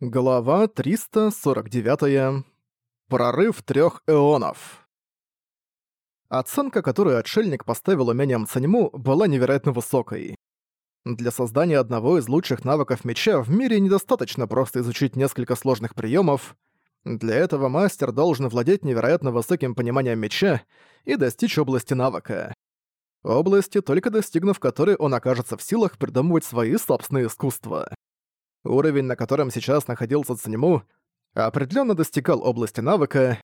Глава 349. Прорыв трех эонов. Оценка, которую отшельник поставил умением Цаньму, была невероятно высокой. Для создания одного из лучших навыков меча в мире недостаточно просто изучить несколько сложных приемов. Для этого мастер должен владеть невероятно высоким пониманием меча и достичь области навыка. Области, только достигнув которой он окажется в силах придумывать свои собственные искусства. Уровень, на котором сейчас находился Цанему, определенно достигал области навыка.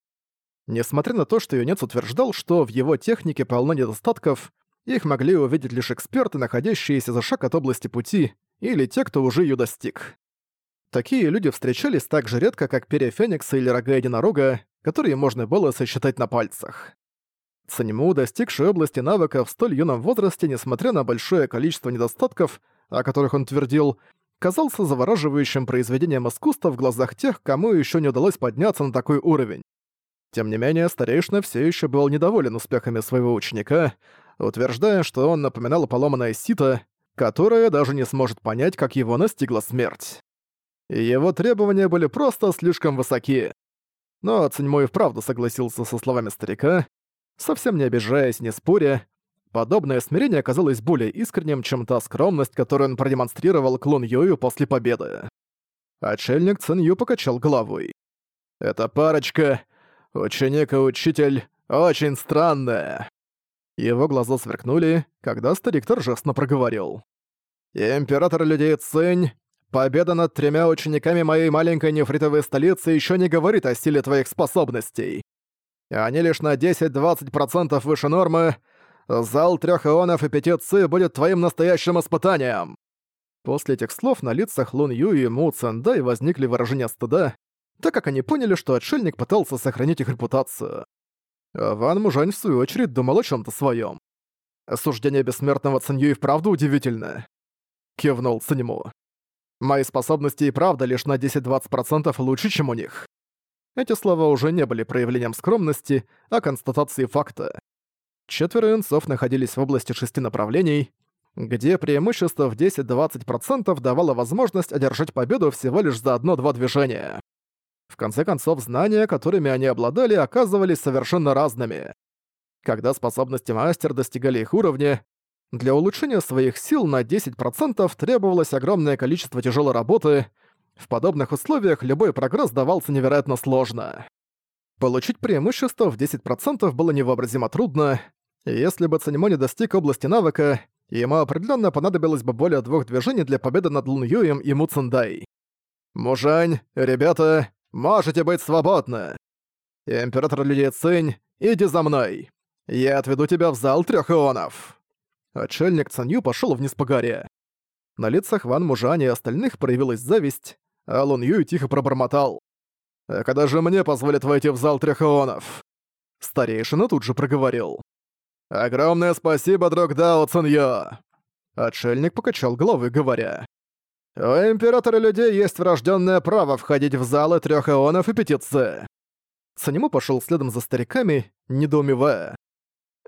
Несмотря на то, что Юнец утверждал, что в его технике полно недостатков, их могли увидеть лишь эксперты, находящиеся за шаг от области пути, или те, кто уже ее достиг. Такие люди встречались так же редко, как перья Феникса или рога единорога, которые можно было сосчитать на пальцах. Цанему, достигший области навыка в столь юном возрасте, несмотря на большое количество недостатков, о которых он твердил, казался завораживающим произведением искусства в глазах тех, кому еще не удалось подняться на такой уровень. Тем не менее, старейшина все еще был недоволен успехами своего ученика, утверждая, что он напоминал поломанное сито, которое даже не сможет понять, как его настигла смерть. Его требования были просто слишком высоки. Но Циньмо и вправду согласился со словами старика, совсем не обижаясь, не споря, Подобное смирение оказалось более искренним, чем та скромность, которую он продемонстрировал Клон Юю после победы. Отшельник Цин Ю покачал головой. «Эта парочка, ученик и учитель, очень странная». Его глаза сверкнули, когда старик торжественно проговорил. «Император людей Цинь, победа над тремя учениками моей маленькой нефритовой столицы еще не говорит о силе твоих способностей. Они лишь на 10-20% выше нормы, Зал трех ионов и пяти ци будет твоим настоящим испытанием!» После этих слов на лицах Лун Ю и Му Цэндай возникли выражения стыда, так как они поняли, что отшельник пытался сохранить их репутацию. Ван Мужань, в свою очередь, думал о чем то своем. «Суждение бессмертного Цинью и вправду удивительно», — кивнул Циньму. «Мои способности и правда лишь на 10-20% лучше, чем у них». Эти слова уже не были проявлением скромности, а констатацией факта. Четверо юнцов находились в области шести направлений, где преимущество в 10-20% давало возможность одержать победу всего лишь за одно-два движения. В конце концов, знания, которыми они обладали, оказывались совершенно разными. Когда способности мастер достигали их уровня, для улучшения своих сил на 10% требовалось огромное количество тяжелой работы. В подобных условиях любой прогресс давался невероятно сложно. Получить преимущество в 10% было невообразимо трудно. Если бы Цанимо не достиг области навыка, ему определенно понадобилось бы более двух движений для победы над Лун Юем и Му Циндай. «Мужань, ребята, можете быть свободны! Император людей Цинь, иди за мной! Я отведу тебя в зал трех ионов!» Отшельник Цанью пошел вниз по горе. На лицах Ван Мужани и остальных проявилась зависть, а Лун Юй тихо пробормотал. «А когда же мне позволят войти в зал трех ионов?» Старейшина тут же проговорил. «Огромное спасибо, друг Дао Цуньё!» Отшельник покачал головой, говоря. «У Императора Людей есть врожденное право входить в залы трех ионов и пяти ци». Санему пошел следом за стариками, недоумевая.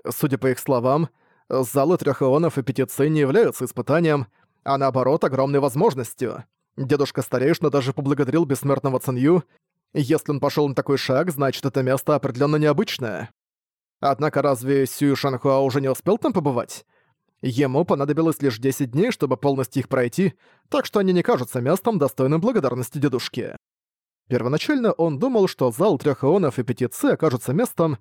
Судя по их словам, залы трех ионов и пяти ци не являются испытанием, а наоборот огромной возможностью. Дедушка старейшина даже поблагодарил бессмертного Цинью если он пошел на такой шаг, значит, это место определенно необычное. Однако разве Сюй Шанхуа уже не успел там побывать? Ему понадобилось лишь 10 дней, чтобы полностью их пройти, так что они не кажутся местом, достойным благодарности дедушки. Первоначально он думал, что зал трех ионов и пяти ци окажутся местом,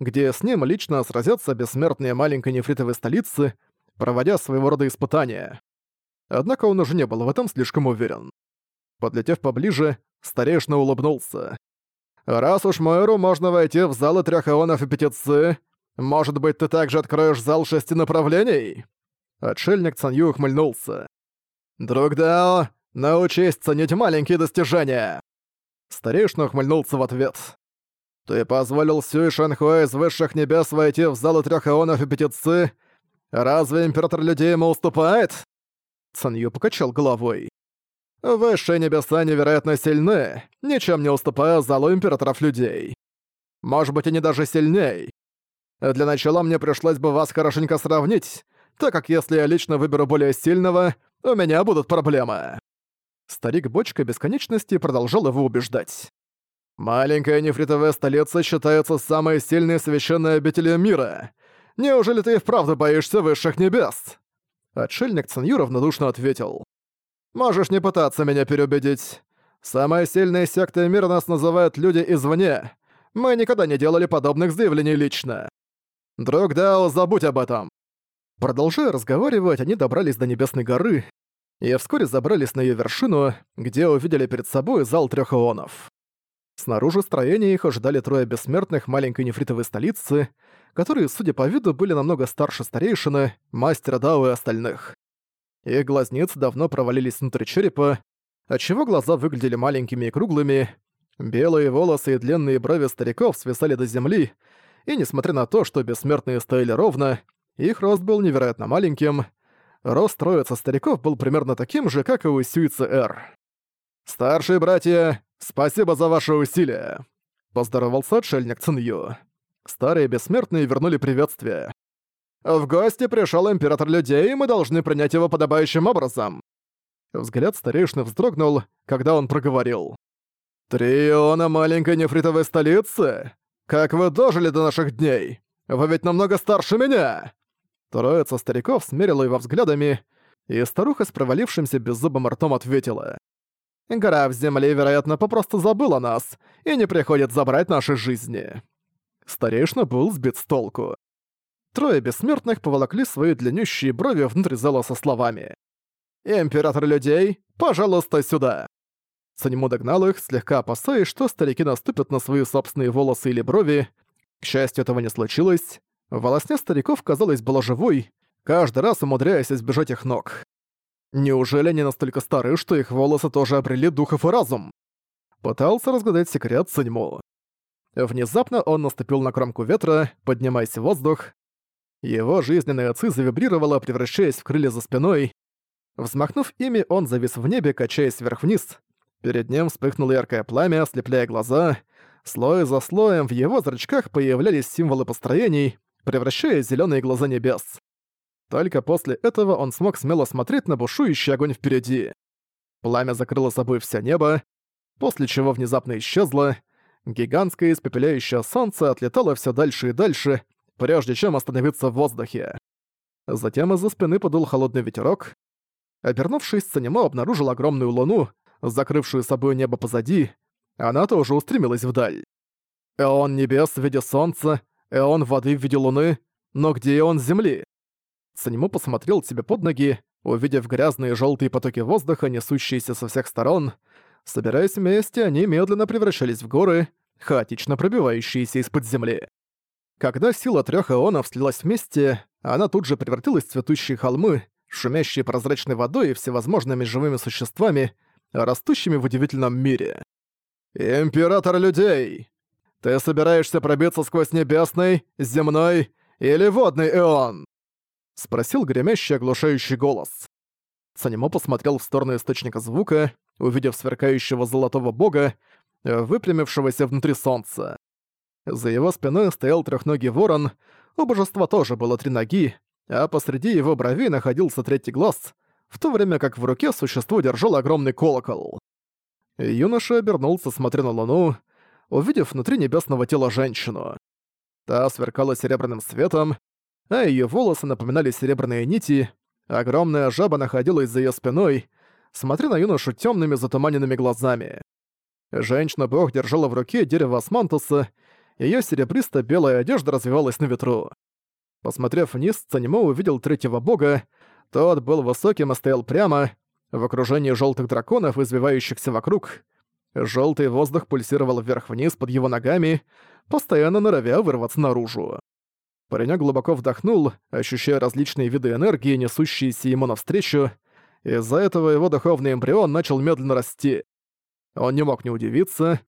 где с ним лично сразятся бессмертные маленькой нефритовой столицы, проводя своего рода испытания. Однако он уже не был в этом слишком уверен. Подлетев поближе, Старейшина улыбнулся. «Раз уж Мойру можно войти в залы трех ионов и пятицы, может быть, ты также откроешь зал шести направлений?» Отшельник Цанью ухмыльнулся. «Друг Дао, научись ценить маленькие достижения!» Старейшина ухмыльнулся в ответ. «Ты позволил Сюй Шанхуэ из высших небес войти в залы трех ионов и пятицы? Разве Император Людей ему уступает?» Цанью покачал головой. Высшие небеса невероятно сильны, ничем не уступая залу императоров людей. Может быть, они даже сильней. Для начала мне пришлось бы вас хорошенько сравнить, так как если я лично выберу более сильного, у меня будут проблемы. Старик-бочка бесконечности продолжал его убеждать. «Маленькая нефритовая столица считается самой сильной священной обителью мира. Неужели ты и вправду боишься высших небес?» Отшельник Цинью равнодушно ответил. «Можешь не пытаться меня переубедить. Самая сильная секта мира нас называют люди извне. Мы никогда не делали подобных заявлений лично. Друг Дао, забудь об этом». Продолжая разговаривать, они добрались до Небесной горы и вскоре забрались на ее вершину, где увидели перед собой зал трех ионов. Снаружи строения их ожидали трое бессмертных маленькой нефритовой столицы, которые, судя по виду, были намного старше старейшины, мастера Дао и остальных. Их глазницы давно провалились внутрь черепа, отчего глаза выглядели маленькими и круглыми, белые волосы и длинные брови стариков свисали до земли, и несмотря на то, что бессмертные стояли ровно, их рост был невероятно маленьким, рост троицы стариков был примерно таким же, как и у Сюицы Эр. «Старшие братья, спасибо за ваши усилия!» — поздоровался отшельник Цинью. Старые бессмертные вернули приветствие. «В гости пришел император людей, и мы должны принять его подобающим образом!» Взгляд старейшины вздрогнул, когда он проговорил. «Триона маленькой нефритовой столицы? Как вы дожили до наших дней? Вы ведь намного старше меня!» Троица стариков смерила его взглядами, и старуха с провалившимся беззубым ртом ответила. Гора в земле, вероятно, попросту забыла нас и не приходит забрать наши жизни. Старейшина был сбит с толку. Трое бессмертных поволокли свои длиннющие брови внутрь зала со словами. «Император людей, пожалуйста, сюда!» Санему догнал их, слегка опасаясь, что старики наступят на свои собственные волосы или брови. К счастью, этого не случилось. Волосня стариков, казалось, была живой, каждый раз умудряясь избежать их ног. Неужели они настолько стары, что их волосы тоже обрели духов и разум? Пытался разгадать секрет Саньму. Внезапно он наступил на кромку ветра, поднимаясь в воздух. Его жизненная ци завибрировала, превращаясь в крылья за спиной. Взмахнув ими, он завис в небе, качаясь вверх-вниз. Перед ним вспыхнуло яркое пламя, ослепляя глаза. Слой за слоем в его зрачках появлялись символы построений, превращая зеленые глаза небес. Только после этого он смог смело смотреть на бушующий огонь впереди. Пламя закрыло собой все небо, после чего внезапно исчезло. Гигантское испепеляющее солнце отлетало все дальше и дальше, прежде чем остановиться в воздухе. Затем из-за спины подул холодный ветерок. Обернувшись, Санимо обнаружил огромную луну, закрывшую собой небо позади. Она тоже устремилась вдаль. Эон небес в виде солнца, эон воды в виде луны, но где он земли? Санему посмотрел себе под ноги, увидев грязные желтые потоки воздуха, несущиеся со всех сторон. Собираясь вместе, они медленно превращались в горы, хаотично пробивающиеся из-под земли. Когда сила трех ионов слилась вместе, она тут же превратилась в цветущие холмы, шумящие прозрачной водой и всевозможными живыми существами, растущими в удивительном мире. «Император людей! Ты собираешься пробиться сквозь небесный, земной или водный эон?» Спросил гремящий оглушающий голос. Санимо посмотрел в сторону источника звука, увидев сверкающего золотого бога, выпрямившегося внутри солнца. За его спиной стоял трехногий ворон, у божества тоже было три ноги, а посреди его бровей находился третий глаз, в то время как в руке существо держал огромный колокол. Юноша обернулся, смотря на луну, увидев внутри небесного тела женщину. Та сверкала серебряным светом, а ее волосы напоминали серебряные нити, огромная жаба находилась за ее спиной, смотря на юношу темными затуманенными глазами. Женщина-бог держала в руке дерево османтуса, ее серебристо-белая одежда развивалась на ветру. Посмотрев вниз, Цанимо увидел третьего бога, тот был высоким и стоял прямо, в окружении желтых драконов, извивающихся вокруг. Желтый воздух пульсировал вверх-вниз под его ногами, постоянно норовя вырваться наружу. Паренек глубоко вдохнул, ощущая различные виды энергии, несущиеся ему навстречу. Из-за этого его духовный эмбрион начал медленно расти. Он не мог не удивиться.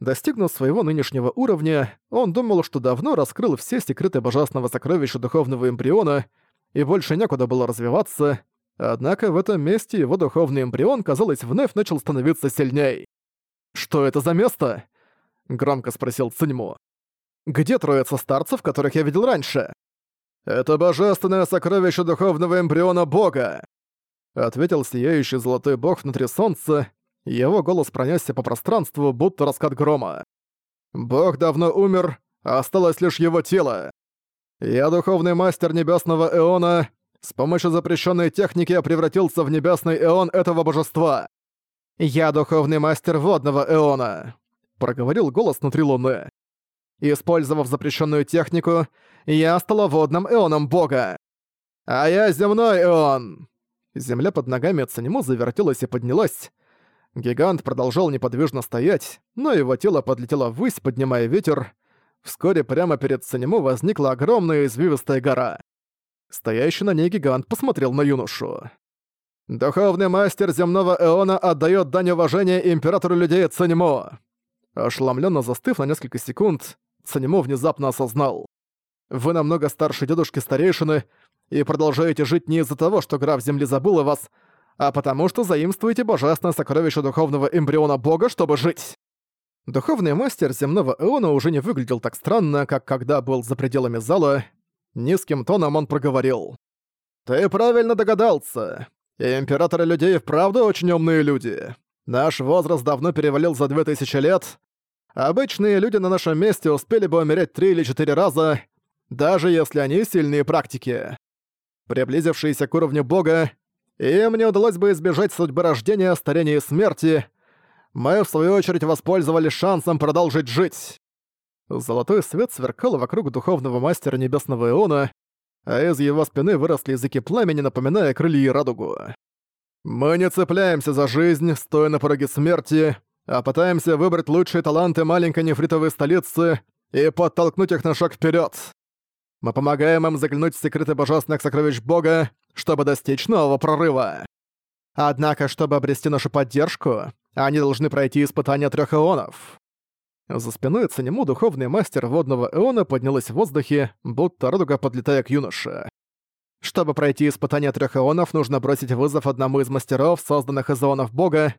Достигнув своего нынешнего уровня, он думал, что давно раскрыл все секреты божественного сокровища духовного эмбриона, и больше некуда было развиваться, однако в этом месте его духовный эмбрион, казалось, вновь начал становиться сильней. «Что это за место?» — громко спросил Циньмо. Где троица старцев, которых я видел раньше? Это божественное сокровище духовного эмбриона бога. ответил сияющий золотой бог внутри солнца, его голос пронесся по пространству, будто раскат грома. «Бог давно умер, осталось лишь его тело. Я духовный мастер Небесного Эона, с помощью запрещенной техники я превратился в Небесный Эон этого божества. Я духовный мастер Водного Эона», — проговорил голос внутри Луны. Использовав запрещенную технику, я стала водным эоном бога. А я земной эон. Земля под ногами Цанему завертелась и поднялась. Гигант продолжал неподвижно стоять, но его тело подлетело ввысь, поднимая ветер. Вскоре прямо перед Цанему возникла огромная извивистая гора. Стоящий на ней гигант посмотрел на юношу. «Духовный мастер земного эона отдает дань уважения императору людей Цанему!» Ошеломленно застыв на несколько секунд, Цанему внезапно осознал. «Вы намного старше дедушки старейшины и продолжаете жить не из-за того, что граф Земли забыл о вас, а потому что заимствуете божественное сокровище духовного эмбриона бога, чтобы жить». Духовный мастер земного эона уже не выглядел так странно, как когда был за пределами зала. Низким тоном он проговорил. «Ты правильно догадался. Императоры людей вправду очень умные люди. Наш возраст давно перевалил за две тысячи лет, Обычные люди на нашем месте успели бы умереть три или четыре раза, даже если они сильные практики. Приблизившиеся к уровню бога, им не удалось бы избежать судьбы рождения, старения и смерти. Мы, в свою очередь, воспользовались шансом продолжить жить. Золотой свет сверкал вокруг духовного мастера Небесного Иона, а из его спины выросли языки пламени, напоминая крылья и радугу. «Мы не цепляемся за жизнь, стоя на пороге смерти, а пытаемся выбрать лучшие таланты маленькой нефритовой столицы и подтолкнуть их на шаг вперед. Мы помогаем им заглянуть в секреты божественных сокровищ Бога, чтобы достичь нового прорыва. Однако, чтобы обрести нашу поддержку, они должны пройти испытания трех ионов. За спиной Цанему духовный мастер водного эона поднялась в воздухе, будто радуга подлетая к юноше. Чтобы пройти испытание трех ионов, нужно бросить вызов одному из мастеров, созданных из ионов Бога.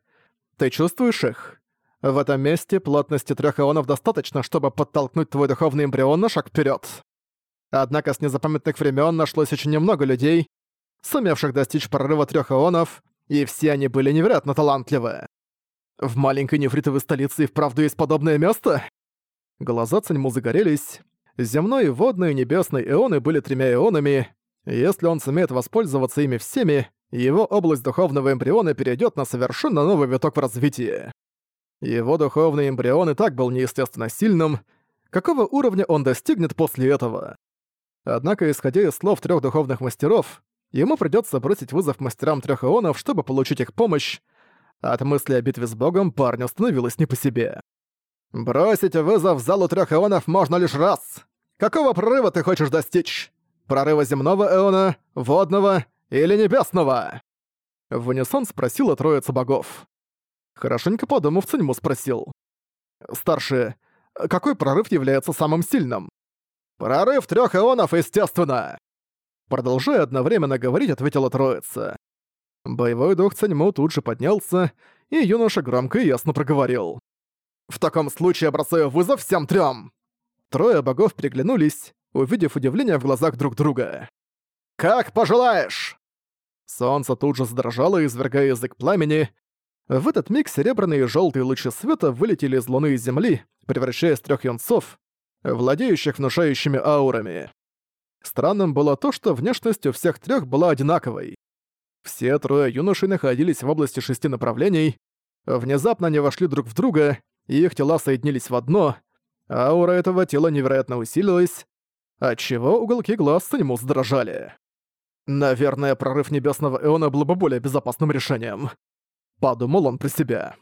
Ты чувствуешь их? В этом месте плотности трех ионов достаточно, чтобы подтолкнуть твой духовный эмбрион на шаг вперед. Однако с незапамятных времен нашлось очень немного людей, сумевших достичь прорыва трех ионов, и все они были невероятно талантливы. В маленькой нефритовой столице и вправду есть подобное место? Глаза Циньму загорелись. Земной, водный и небесный ионы были тремя ионами. Если он сумеет воспользоваться ими всеми, его область духовного эмбриона перейдет на совершенно новый виток в развитии. Его духовный эмбрион и так был неестественно сильным. Какого уровня он достигнет после этого? Однако, исходя из слов трех духовных мастеров, ему придется бросить вызов мастерам трех ионов, чтобы получить их помощь. От мысли о битве с богом парню становилось не по себе. «Бросить вызов залу трех ионов можно лишь раз! Какого прорыва ты хочешь достичь? Прорыва земного эона, водного или небесного?» В унисон спросила троица богов. Хорошенько подумав, Циньму спросил. «Старший, какой прорыв является самым сильным?» «Прорыв трех ионов, естественно!» Продолжая одновременно говорить, ответила троица. Боевой дух Циньму тут же поднялся, и юноша громко и ясно проговорил. «В таком случае бросаю вызов всем трём!» Трое богов переглянулись, увидев удивление в глазах друг друга. «Как пожелаешь!» Солнце тут же задрожало, извергая язык пламени, в этот миг серебряные и желтые лучи света вылетели из Луны и Земли, превращаясь в трех юнцов, владеющих внушающими аурами. Странным было то, что внешность у всех трех была одинаковой. Все трое юношей находились в области шести направлений, внезапно они вошли друг в друга, и их тела соединились в одно, аура этого тела невероятно усилилась, отчего уголки глаз с нему задрожали. Наверное, прорыв Небесного Эона был бы более безопасным решением. Подумал он про себя.